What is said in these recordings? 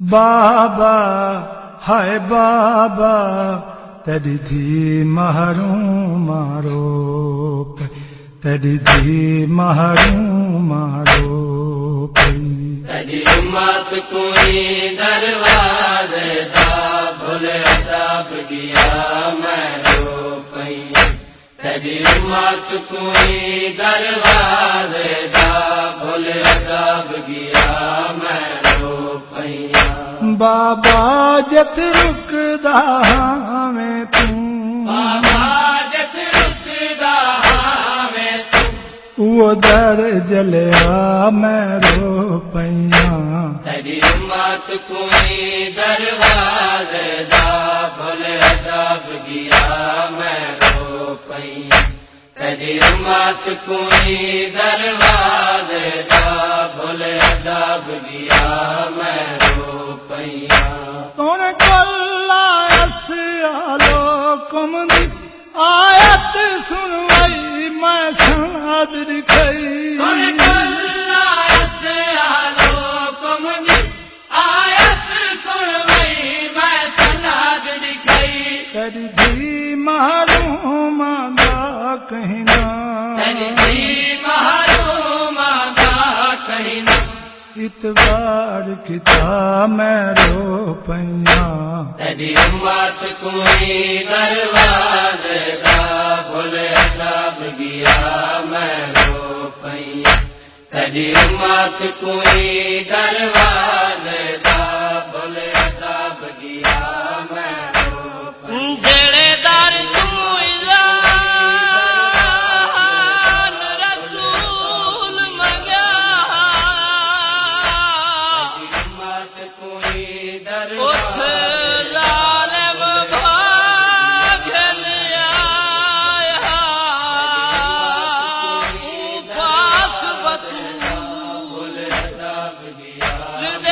بابا، ہائے بابا، تیری تھی مہروں مارو تیری تھی مہروں مارو تیری مات کوئی دروازے دا، بھول دب گیا میں رو پئی۔ تیری مات کوئی دروازے دا، بھول دب گیا میں رو پئی۔ بابا جت رکدا میں توں بابا جت رکدا میں تو وہ در جلیا میں رو پیاں تیری مات کوئی دروازے دا بھول دب گیا میں رو پئی تیری مات کوئی دروازے دا بھول دب گیا میں آیت سنوائی میں سناد دکھائی کون کلا اس آلو کم اتوار کتا میں رو پیاں تیری مات کوئی درواز دا بھول دب گیا میں رو پئی تیری مات کوئی درواز دے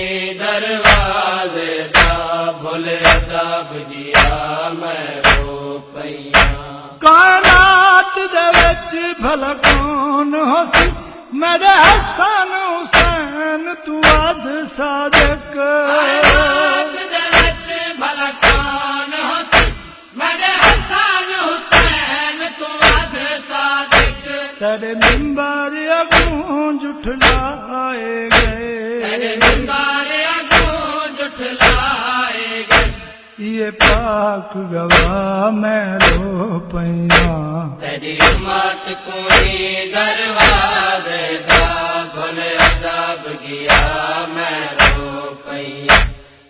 کوئی دروازے دا بھول دب گیا میں دے وچ بھلا کون ہو سی میرے حسن حسین تو اد صادق کائنات دے وچ بھلا کون ہوسی میرے حسن حسین تو اد صادق تیرے یہ پاک گواہ میں رو پیاں۔ تیری مات کوئی دروازے دا بھول دب گیا میں رو پئی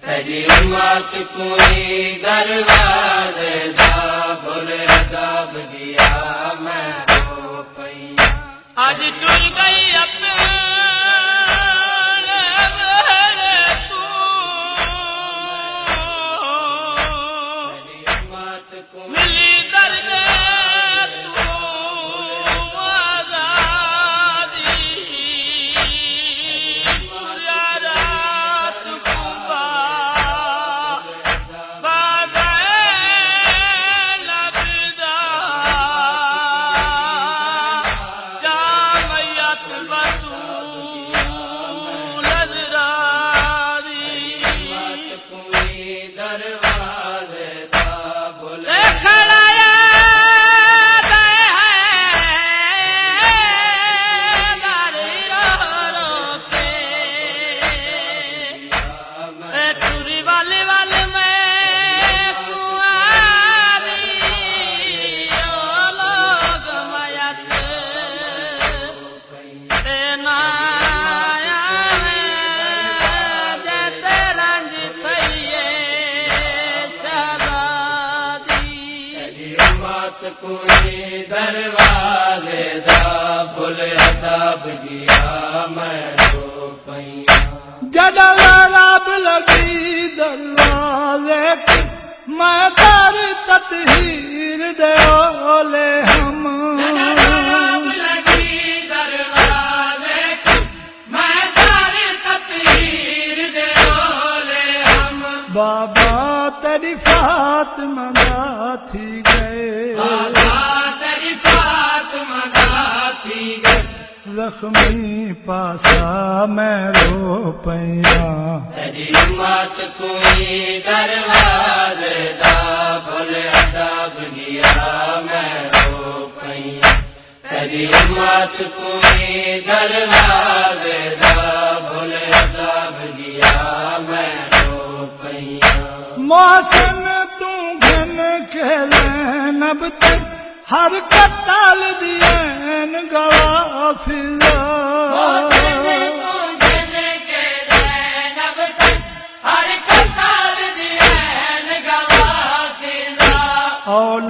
تیری مات کوئی دروازے دا بھول دب گیا میں رو پئی آج ٹر گئی اپنے درد کوئی دروازے دا بھول ادب گیا میں تو پیا رب لگی دروازے میں تطہیر دے ہم۔ بابا تیری فاطمہ دا تھی گئے۔ بابا تیری فاطمہ دا تھی گئے۔ زخمی پاسا میں رو پیا تیری مات کوئی دروازے دا بھول ادب گیا میں رو پیا تیری مات کوئی دروازے دا بھول ادب گیا میں رو پیا موسم کے لینب تک ہر کتال دین گوا اولاد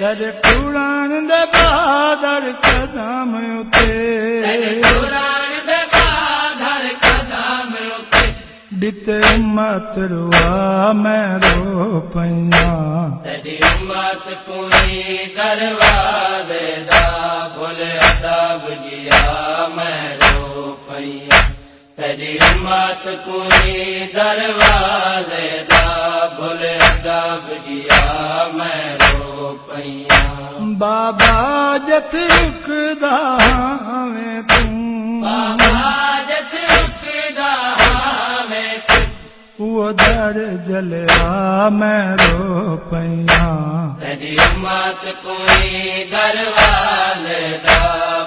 تیرے قرآن دے بادر قدم اتے ڈت مت روا میں رو پیا مت کوئی دروازے دا بھول ادب گیا میں رو پیا تیری مت کوئی دروازے دا بھول ادب گیا میں بابا جت رکدا میں تم بابا جت رکدا میں وہ در جلیا میں رو پیا تیری مت کوئی دروازے دا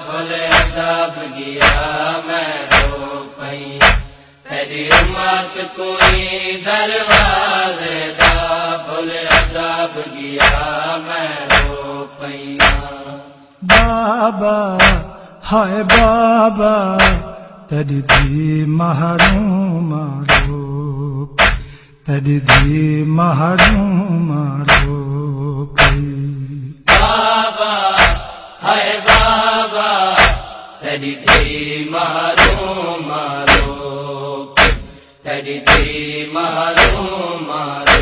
بھول ادب گیا میں رو پئی تیری مت کوئی دروازے دا گیا میں رو بابا ہائے بابا تری دی مہروں مارو تری دی مہروں مارو بابا ہے بابا تیری تھی مارو مارو مارو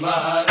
مہار